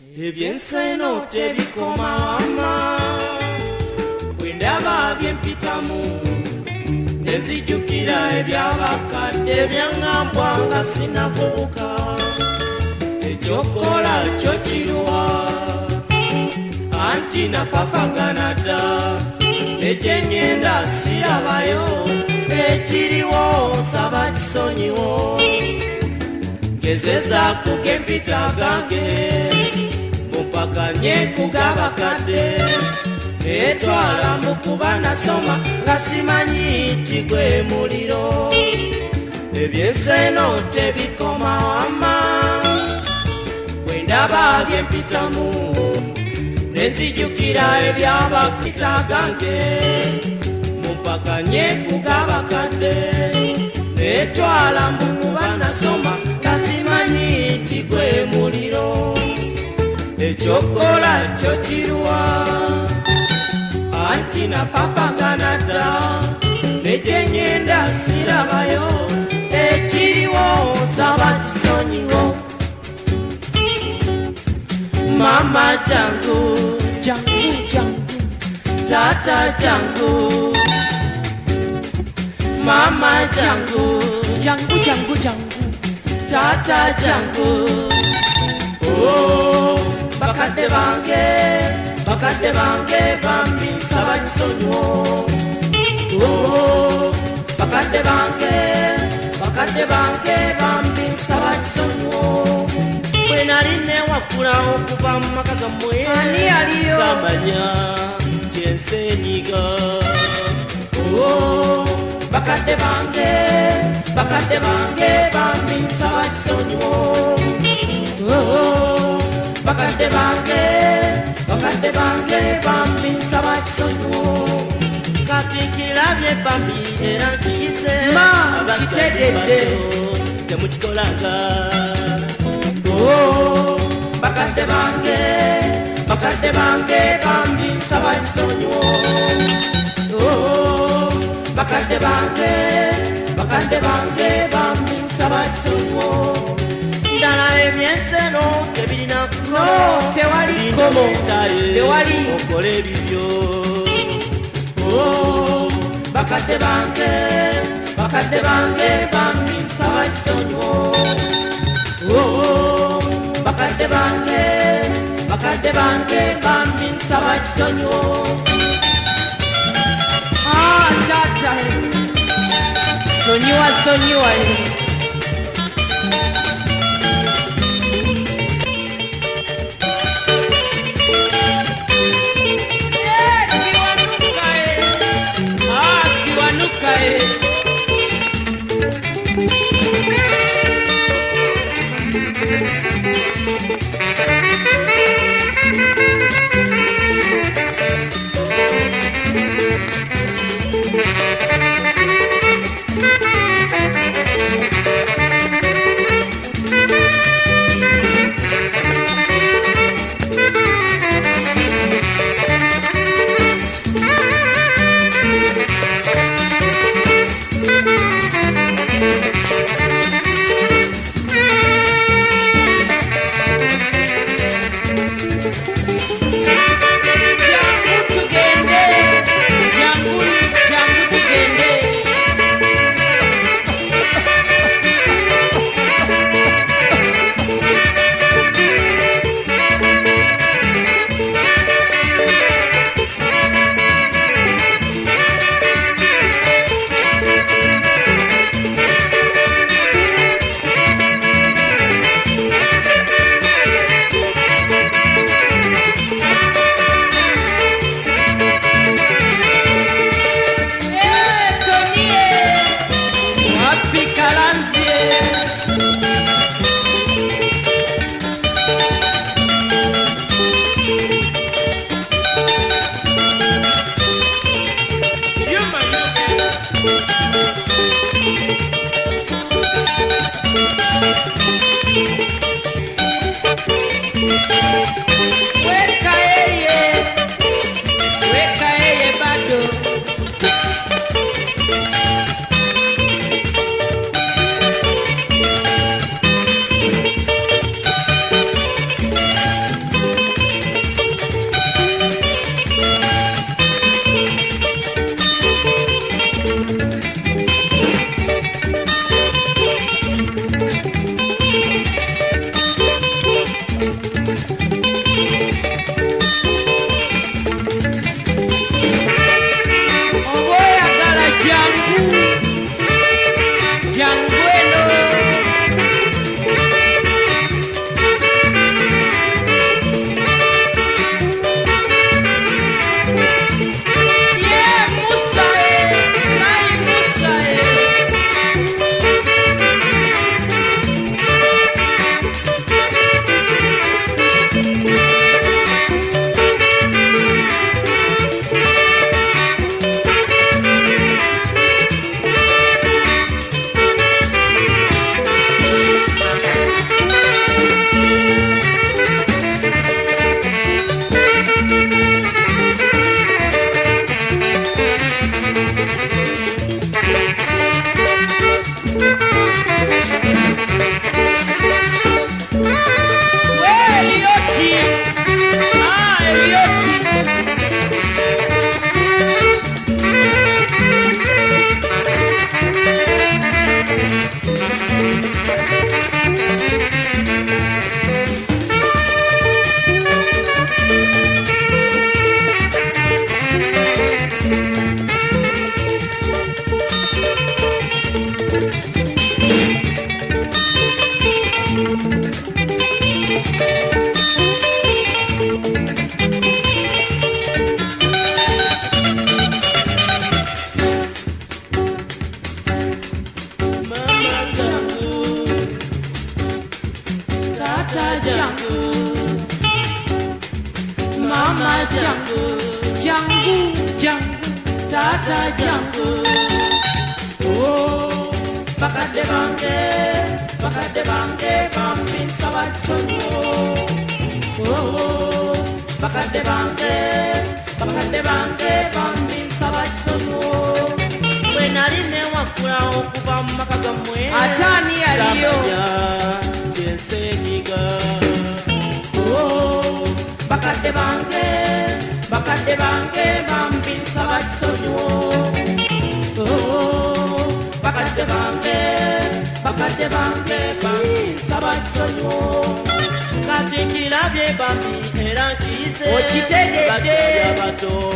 ebyenseno tebikoma wama bwendaba byempitamu nenzijukira ebyabakadde byaŋŋambwa nga sinavubuka ekyokola kyo kiruwa anti nafafagana dda ekyeŋŋenda sirabayo. Ekiriwo nsaba kisonyiwo gezeza kugempita gange nyenkuga bakadde neetwala mu kuba nasoma nga simanyi nti gwe muliro. Ebyenseeno tebikoma wama bwe ndaba byempitamu nenzijukira ebyabakitagange mupakanye kugabakadde neetwala mu kuba nasoma nga simanyi nti gwe muliro. Ekyokola kyo kiruwa anti nafafagana dda nekyenyenda sirabayo ekiriwo nsaba kisonyiwo mama jangu jangu jangu tata jangu mama jangu jangu jangu jangu tata jangu oh, bakadde bange bakadde bange bambi nsaba kisonyiwo Oh, bakadde bange bakadde bange bambi nsaba kisonyiwo bwe nali newakula okuva mu maka gammwe samanya tyensenyiga Oh, bakadde bange bakadde bange bambi nsaba kisonyiwo Oh, oh. Bakadde bange bakadde bange bambi nsaba kisonyiwo kati nkirabye bambi era nkiyise. Kitegedde. temukikolanga Oh, bakadde bange bakadde bange bambi nsaba kisonyiwo Oh, bakadde bange bakadde bange bambi nsaba kisonyiwo ddala ebyenseno tebirina No, tewali kkomo. Tewali. okole ebibyo Oh, bakadde bange bakadde bange bambi nsaba kisonyiwo Oh, bakadde bange bakadde bange bambi nsaba kisonyiwo Ah, tata sonyiwa sonyiwa mama jangu jangu jangu tata jangu. Oh, bakadde bange bakadde bange bambi nsaba kisonyiwo Oh, bakadde bange bakadde bange bambi nsaba kisonyiwo bwe nali newakula okuva mu maka gammwe Ate ani yaliyo? Oh, bakadde bange bakadde bange bambi nsaba kisonyiwo Oh, bakadde bange bakadde bange bambi nsaba kisonyiwo kati nkirabye bambi era nkiyize Okitegedde.